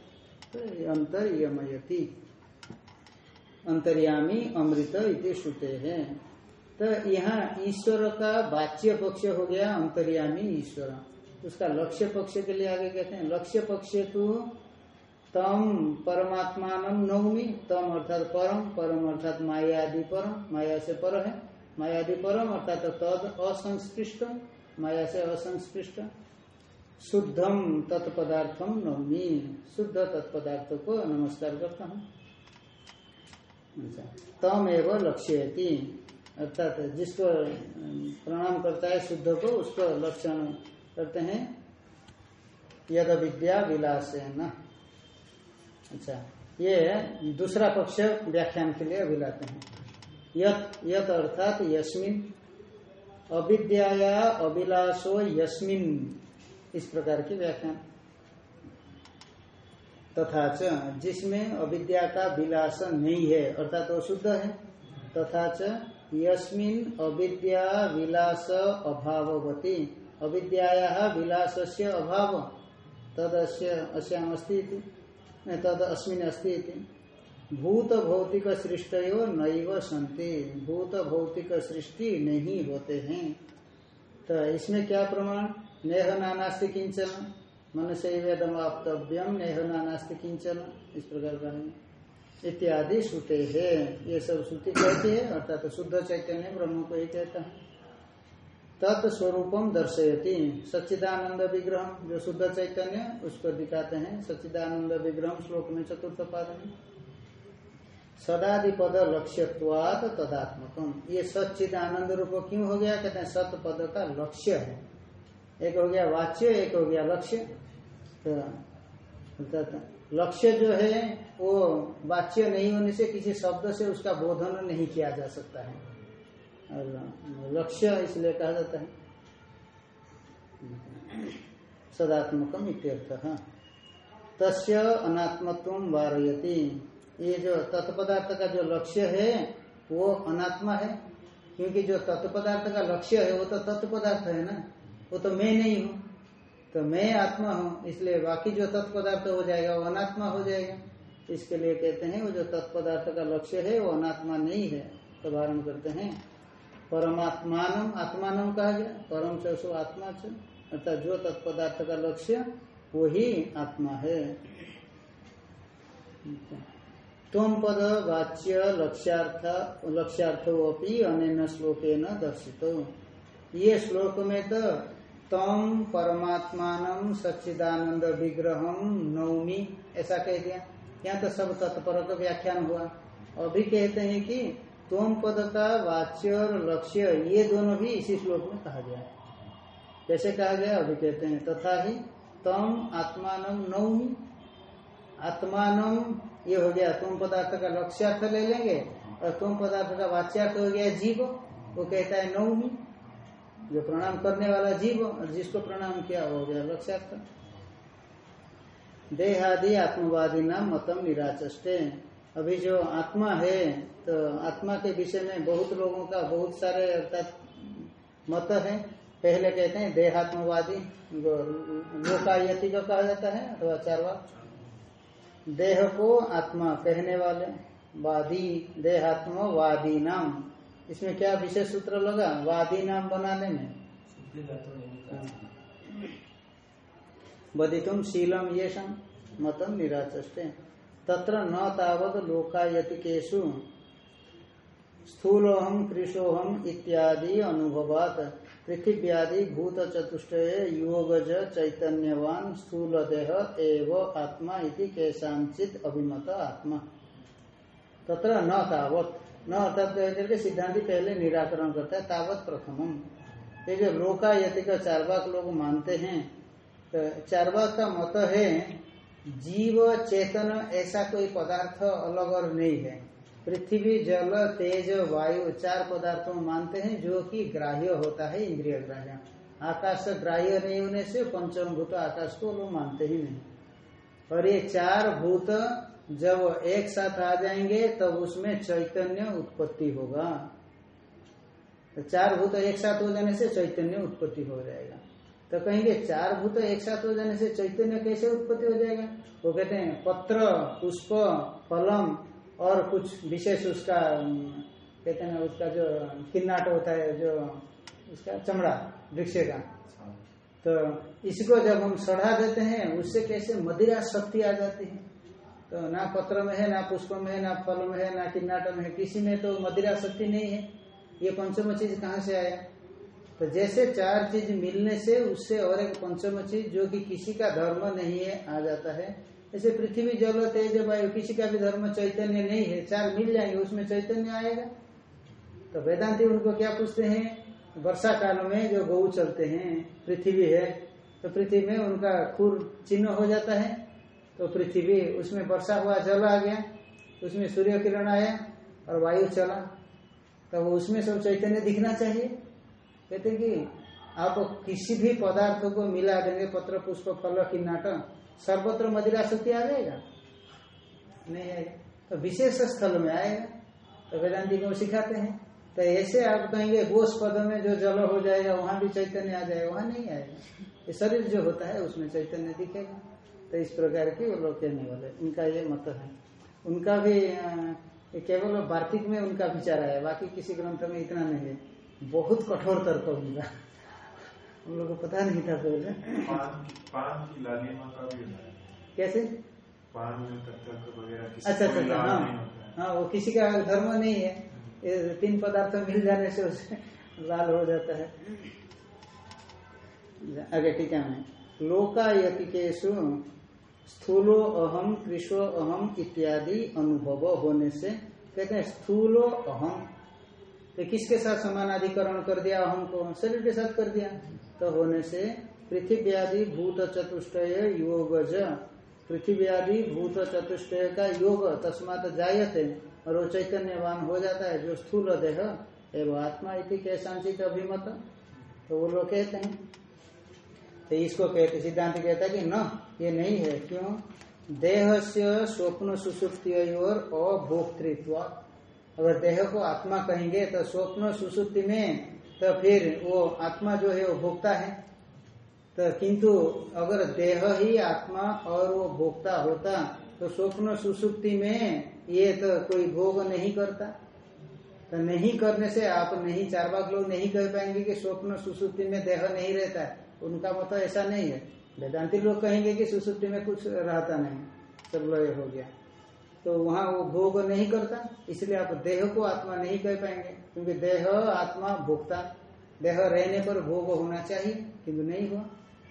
तो अंतर यमयति अंतर्यामी अमृत इति श्रुते हैं। तो यहाँ ईश्वर का वाच्य पक्ष हो गया, अंतर्यामी ईश्वर। उसका लक्ष्य पक्ष के लिए आगे कहते हैं। लक्ष्य पक्ष तो तम परमात्मान नवमी तम अर्थात परम परम अर्थात मायादि परम, माया से पर है, मायादि परम अर्थात तद असंस्पृष्ट, माया से असंस्पृष्ट। शुद्धम तत्पदार्थम नवमी शुद्ध तत्पदार्थ को नमस्कार करता हूँ। तम एवं लक्ष्य अर्थात जिसको प्रणाम करता है शुद्ध को, उसको लक्षण करते हैं। यद विद्या विलास न अच्छा ये दूसरा पक्ष व्याख्यान के लिए अभिलाते हैं। यत यत अर्थात यस्मिन। अविद्या अभिलाषो यस्मिन। इस प्रकार की व्याख्यान तथा च, जिसमें अविद्या का विलास नहीं है, अर्थात वो शुद्ध है। तथा च, यस्मिन अविद्या विलास अभाववती। अविद्या विलास से अभाव। तद अश्याम अस्ती तद अस्मिन अस्ती भूत भौतिक सृष्टयो नैव संति भूत भौतिक सृष्टि नहीं होते हैं। तो इसमें क्या प्रमाण? नेह नानास्ति किंचन मन से वेदम आपतव्यम नेह नानास्ति किंचन इस प्रकार का है इत्यादि श्रुते है। ये सब श्रुति कहती है, अर्थात शुद्ध चैतन्य ब्रह्म को ही कहता है। तत्स्वरूपम दर्शयती। सच्चिदानंद विग्रह, जो शुद्ध चैतन्य उसको दिखाते हैं। सच्चिदानंद विग्रह श्लोक में चतुर्थ पाद में। सदादि पद लक्ष्यत्वात तदात्मकम ये सच्चिदानंद रूप क्यों हो गया? कहते हैं सत पद का लक्ष्य है। एक हो गया वाच्य, एक हो गया लक्ष्य। तो लक्ष्य जो है, वो वाच्य नहीं होने से किसी शब्द से उसका बोधन नहीं किया जा सकता है। लक्ष्य इसलिए कहा जाता है। सदात्मकम इत्यर्थ। तस्य अनात्मत्व वारयती। ये जो तत्पदार्थ का जो लक्ष्य है, वो अनात्मा है। क्योंकि जो तत्पदार्थ का लक्ष्य है, वो तो तत्पदार्थ है ना। वो तो मैं नहीं हूँ। तो मैं आत्मा हूँ, इसलिए बाकी जो तत्पदार्थ हो जाएगा, वो अनात्मा हो जाएगा। इसके लिए कहते हैं, वो जो तत्पदार्थ का लक्ष्य है, वो अनात्मा नहीं है। तो धारण करते हैं। परमात्मान, आत्मान कहा गया? परम चो आत्मा च। अर्थात जो तत्पदार्थ का लक्ष्य वो ही आत्मा है। तुम पद वाच्य लक्ष्यार्थ, लक्ष्यार्थो अपनी अन्य श्लोके न दर्शित। ये श्लोक में तो तम परमात्मान सच्चिदानंद विग्रह नवमी ऐसा कह दिया। यहाँ तो सब तत्पर का व्याख्यान हुआ। अभी कहते हैं कि तोम पद का वाच्य और लक्ष्य, ये दोनों भी इसी श्लोक में कहा गया है। कैसे कहा गया? अभी कहते हैं, तथा ही तम आत्मान नवमी आत्मान, ये हो गया, तुम पदार्थ का लक्ष्यार्थ ले लेंगे और तुम पदार्थ का वाच्यार्थ हो गया जीव। वो कहता है नवमी जो प्रणाम करने वाला जीव और जिसको प्रणाम किया हो गया लक्ष्यार्थ। देहादि आत्मवादी नाम मतम निराचष्टे अभी जो आत्मा है तो आत्मा के विषय में बहुत लोगों का बहुत सारे अर्थात मत है। पहले कहते हैं देहात्मवादी लोकायति का कहा जाता है, अथवा चारवा। देह को आत्मा कहने वाले, वादी, देहात्मवादी नाम। इसमें क्या विशेष सूत्र लगा? वादी नाम बनाने में। वदितुम शीलम ये मतम निराचष्टे तत्र न तावत लोकायतिकेशु स्थूलोहम कृशोहम इत्यादि अनुभवात। पृथिव्यादि भूत चतुष्टय योगज चैतन्यवान स्थूल देह एव आत्मा इति केशांचित अभिमत आत्मा। तत्र न तावत। न अर्थात कह करके सिद्धांति पहले निराकरण करता है, तावत प्रथम ये जो लोकायति का चारवाक लोग मानते हैं। तो चारवाक का मत है जीव, चेतन, ऐसा कोई पदार्थ अलग और नहीं है। पृथ्वी, जल, तेज, वायु चार पदार्थों मानते हैं, जो कि ग्राह्य होता है इंद्रिय ग्राह्य। आकाश ग्राह्य नहीं होने से पंचम भूत आकाश को लोग मानते ही नहीं। और ये चार भूत, जब एक साथ आ जाएँगे, तब उसमें चैतन्य उत्पत्ति होगा। तो चार भूत एक साथ हो जाने से चैतन्य उत्पत्ति हो जाएगा। तो कहेंगे, चार भूत एक साथ हो जाने से चैतन्य कैसे उत्पत्ति हो जाएगा? वो कहते हैं, पत्र, पुष्प, फलम और कुछ विशेष उसका कहते हैं उसका जो किन्नाट होता है, जो उसका चमड़ा, वृक्ष का। तो इसको जब हम सढ़ा देते हैं, उससे कैसे मदिरा शक्ति आ जाती है? तो ना पत्र में है, ना पुष्प में है, ना फल में है, ना किन्नाट में है, किसी में तो मदिरा शक्ति नहीं है। ये पंचम चीज़ कहाँ से आया? तो जैसे चार चीज़ मिलने से उससे और एक पंचम चीज़ जो कि किसी का धर्म नहीं है, आ जाता है। जैसे पृथ्वी जल तेज वायु, किसी का भी धर्म चैतन्य नहीं है, चार मिल जाएँगे, उसमें चैतन्य आएगा। तो वेदांति उनको क्या पूछते हैं? वर्षा काल में जो गौ चलते हैं, पृथ्वी है तो पृथ्वी में उनका खुर चिन्ह हो जाता है। तो पृथ्वी, उसमें वर्षा हुआ, जल आ गया, उसमें सूर्य किरण आया और वायु चला। तो उसमें सब चैतन्य दिखना चाहिए। कहते कि आप किसी भी पदार्थ को मिला देंगे, पत्र, पुष्प, फल, की नाटक सर्वत्र मदिरा शक्ति आ जाएगा? नहीं आएगा। तो विशेष स्थल में आएगा। तो वेदांति को सिखाते हैं। तो ऐसे आप कहेंगे गोश पद में जो जल हो जाएगा, वहाँ भी चैतन्य आ जाएगा, वहाँ नहीं आएगा। ये शरीर जो होता है, उसमें चैतन्य दिखेगा। तो इस प्रकार की वो लोग कहने वाले। उनका ये मत है। उनका भी केवल वार्तिक में उनका विचार है बाकी किसी ग्रंथ में इतना नहीं है। बहुत कठोर तर्क उनका हम लोग को पता नहीं था पहले पान पान की लालिमा का भी कैसे? पान में वगैरह अच्छा अच्छा अच्छा हाँ। है। वो किसी का धर्म नहीं है। ये तीन पदार्थ मिल जाने से उसे लाल हो जाता है। आगे टीका में लोकायतिकेशु स्थूलो अहम कृषो अहम इत्यादि अनुभव होने से कहते हैं स्थूलो अहम तो किसके साथ समानाधिकरण कर दिया अहम को शरीर के साथ कर दिया। तो होने से पृथ्वी आदि भूत चतुष्टय योगज। पृथ्वी आदि भूत चतुष्टय का योग तस्मात जायते और वो चैतन्यवान हो जाता है, जो स्थूल देह एवं आत्मा इति कैसांचित अभिमत। तो वो लोग कहते हैं। तो इसको कहते, सिद्धांत कहता है कि न, ये नहीं है। क्यों? देह से स्वप्न सुसुप्ति और अभोक्तृत्व। अगर देह को आत्मा कहेंगे तो स्वप्न सुसुप्ति में तो फिर वो आत्मा जो है वो भोक्ता है। तो किंतु अगर देह ही आत्मा और वो भोक्ता होता तो स्वप्न सुसुप्ति में ये तो कोई भोग नहीं करता। तो नहीं करने से आप नहीं चार बाग लोग नहीं कह पाएँगे कि स्वप्न सुसुप्ति में देह नहीं रहता है। उनका मत ऐसा नहीं है। वेदांति लोग कहेंगे कि सुसुप्ति में कुछ रहता नहीं। सब लय हो गया। तो वहाँ वो भोग नहीं करता इसलिए आप देह को आत्मा नहीं कह पाएँगे क्योंकि देह आत्मा भोक्ता। देह रहने पर भोग होना चाहिए किंतु नहीं हुआ।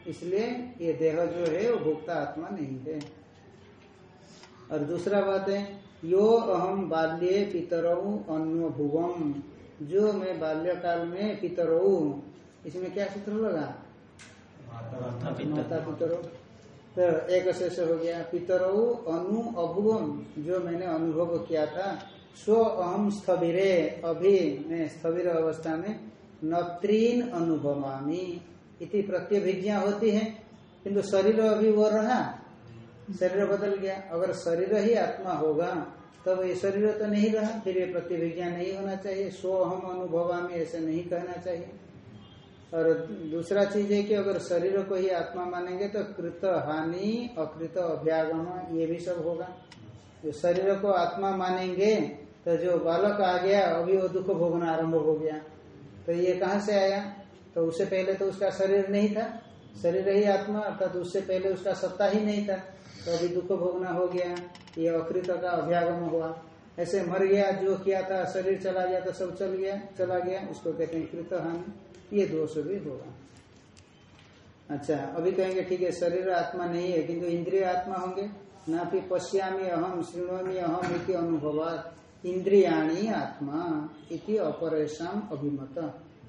इसलिए ये देह जो है वो भोक्ता आत्मा नहीं है। और दूसरा बात है यो अहम बाल्य पितरऊ अन्य भुवम। जो मैं बाल्यकाल में पितरऊ इसमें क्या सूत्र लगा? माता पितरो। तो एक शेष हो गया पितरऊ अनु अभुवम जो मैंने अनुभव किया था, स्व अहम स्थविरे, अभी मैं स्थविर अवस्था में नत्रीन अनुभवामी, इति प्रत्यभिज्ञा होती है। किंतु शरीर अभी वो रहा, शरीर बदल गया। अगर शरीर ही आत्मा होगा, तब ये शरीर तो नहीं रहा, फिर ये प्रतिभिज्ञा नहीं होना चाहिए। स्व हम अनुभवा में ऐसे नहीं कहना चाहिए। और दूसरा चीज़ है कि अगर शरीर को ही आत्मा मानेंगे तो कृत हानि, अकृत अभ्यागम, ये भी सब होगा। जो शरीर को आत्मा मानेंगे तो जो बालक आ गया, अभी वो दुख भोगना आरंभ हो गया। तो ये कहाँ से आया? तो उससे पहले तो उसका शरीर नहीं था। शरीर ही आत्मा, अर्थात तो उससे पहले उसका सत्ता ही नहीं था। तो अभी दुख भोगना हो गया, ये अकृत का अभ्यागम हुआ। ऐसे मर गया, जो किया था, शरीर चला गया तो सब चल गया, चला गया, उसको कहते हैं कृत हानि। ये दोष भी होगा। अच्छा अभी कहेंगे, ठीक है, शरीर आत्मा नहीं है, किंतु इंद्रिय आत्मा होंगे। ना फिर पश्यामी अहम श्रृणोमी अहम इति अनुभव इंद्रियाणी आत्मा इति अपरेशम अभिमत।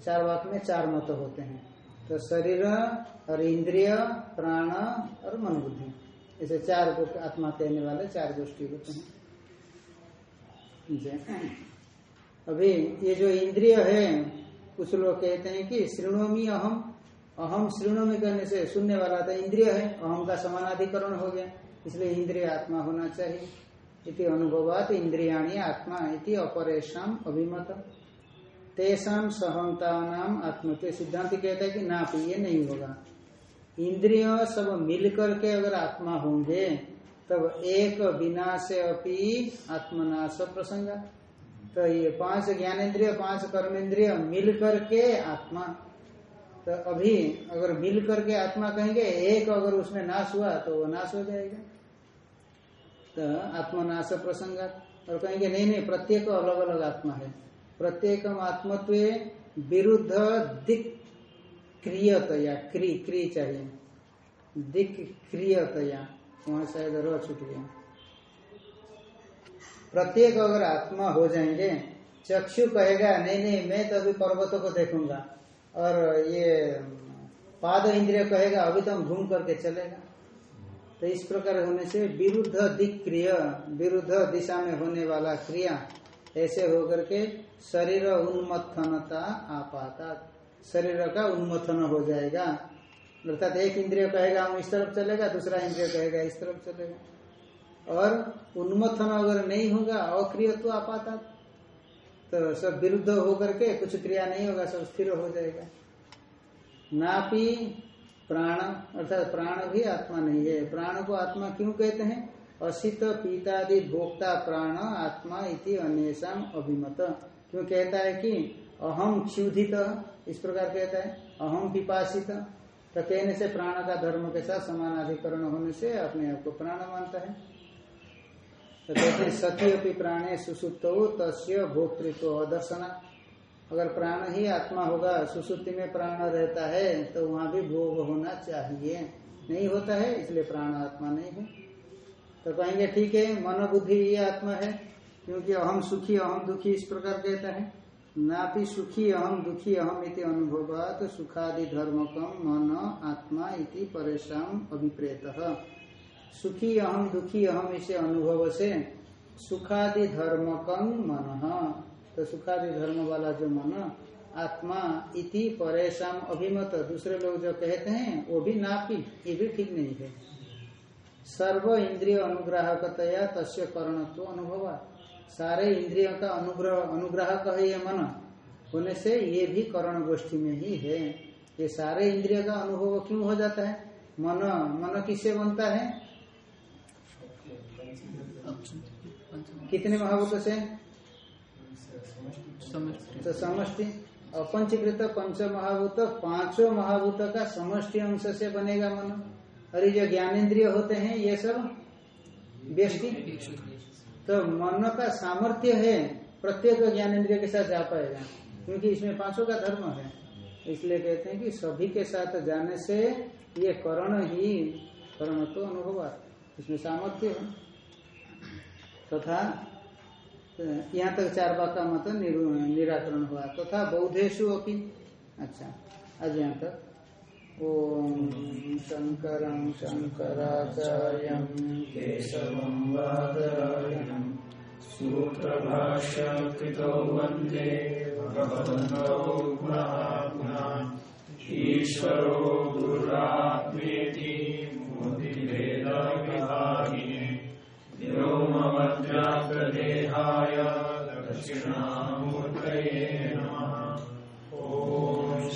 चार वाक में चार मत होते हैं। तो शरीर और इंद्रिय, प्राण और मन बुद्धि ऐसे चार को आत्मा कहने वाले चार गोष्ठी होते हैं। अभी ये जो इंद्रिय है कुछ लोग कहते हैं कि श्रृणोमी अहम अहम श्रृणोमी करने से सुनने वाला तो इंद्रिय है, अहम का समानाधिकरण हो गया, इसलिए इंद्रिय आत्मा होना चाहिए। इति अनुभवात इंद्रियाणी आत्मा इति अपरेशम अभिमत। तेषाम सहमता नाम आत्मत्व सिद्धांत कहता है कि ना ये नहीं होगा। इंद्रिय सब मिल करके अगर आत्मा होंगे, तब एक विनाश अपनी आत्मनाश प्रसंग। तो ये पाँच ज्ञानेन्द्रिय, पाँच कर्मेंद्रिय मिल करके आत्मा। तो अभी अगर मिल करके आत्मा कहेंगे, एक अगर उसमें नाश हुआ तो वो नाश हो जाएगा। तो आत्मनाश प्रसंग और कहेंगे, नहीं नहीं, प्रत्येक अलग अलग आत्मा है। प्रत्येक आत्मत्व विरुद्ध दिक क्रियतया क्री क्री चाहिए। दिक क्रियतया वहाँ शायद रो छूट गया प्रत्येक अगर आत्मा हो जाएँगे, चक्षु कहेगा, नहीं नहीं, मैं तो अभी पर्वतों को देखूँगा। और ये पाद इंद्रिय कहेगा, अभी तो हम घूम करके चलेगा। तो इस प्रकार होने से विरुद्ध दिक क्रिय विरुद्ध दिशा में होने वाला क्रिया, ऐसे होकर के शरीर उन्मथनता आपाता शरीर का उन्मथन हो जाएगा। अर्थात एक इंद्रिय कहेगा, हम इस तरफ़ चलेगा, दूसरा इंद्रिय कहेगा, इस तरफ़ चलेगा। और उन्मथन अगर नहीं होगा, अक्रिय तो आपाता तो सब विरुद्ध होकर के कुछ क्रिया नहीं होगा, सब स्थिर हो जाएगा। नापी प्राण, अर्थात प्राण भी आत्मा नहीं है। प्राण को आत्मा क्यों कहते हैं? असित पीतादि भोक्ता प्राण आत्मा इति अन्यम अभिमत। क्यों कहता है कि अहम क्षुधित, इस प्रकार कहता है अहम पिपासित। तो कहने से प्राण का धर्म के साथ समानाधिकरण होने से अपने आप को प्राण मानता है। तो कहते हैं सती अपनी प्राणे सुसुप्त, तस्य भोक्तृत्व दर्शना अगर प्राण ही आत्मा होगा, सुसुप्ति में प्राण रहता है तो वहाँ भी भोग होना चाहिए। नहीं होता है, इसलिए प्राण आत्मा नहीं है। तो कहेंगे, ठीक है मन बुद्धि ये आत्मा है, क्योंकि अहम सुखी, अहम दुखी इस प्रकार कहता है। ना भी सुखी, अहम दुखी, अहम इति अनुभवात सुखादि धर्मकम मन आत्मा इति परेशान अभिप्रेत। सुखी अहम दुखी अहम इसे अनुभव से सुखादि धर्मकम मन। तो सुखादि धर्म वाला जो मन, आत्मा इति परेशान अभिमत। दूसरे लोग जो कहते हैं, वो भी नापी, ये भी ठीक नहीं है। सर्व इंद्रिय अनुग्राहकतया तस्य करणत्व अनुभव। सारे इंद्रियों का अनुग्रह, अनुग्राहक है ये मन। होने से ये भी करण गोष्ठी में ही है। ये सारे इंद्रिय का अनुभव क्यों हो जाता है? मन मन किससे बनता है? कितने महाभूत से? तो समष्टि। और पंचकृत पंच महाभूत पाँचों महाभूत का समष्टि अंश से बनेगा मन। और ये जो ज्ञानेन्द्रिय होते हैं ये सब व्यष्टि। तो मन का सामर्थ्य है प्रत्येक ज्ञानेन्द्रिय के साथ जा पाएगा। क्योंकि इसमें पाँचों का धर्म है। इसलिए कहते हैं कि सभी के साथ जाने से ये करण ही करण तो अनुभव इसमें सामर्थ्य है। तथा तो यहाँ तक चार बाग का मत निराकरण हुआ। तथा बौद्धेशु अपनी अच्छा आज यहाँ तक। ओम शंकर शंकराचार्य केशवं ईश्वरो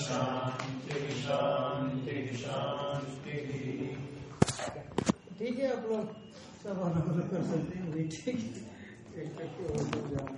शांति शान्ति शान्तिः ठीक है, आप लोग सब अलग अलग कर सकते हैं। ठीक है।